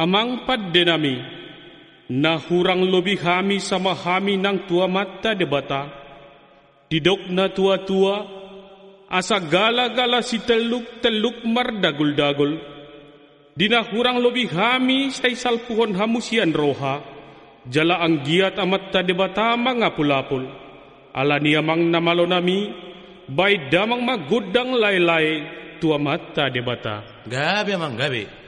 Amang padde nami, na hurang lobi hami sama hami nang tua mata debata. Didok na tua-tua, asa gala-gala si teluk-teluk mardagul-dagul. Dina hurang lobi hami say salpuhon hamusian roha, jala ang giat amat debata mga pulapul. Ala niyamang namalo nami, bay damang magudang laylay tua mata debata. Gabi amang gabi.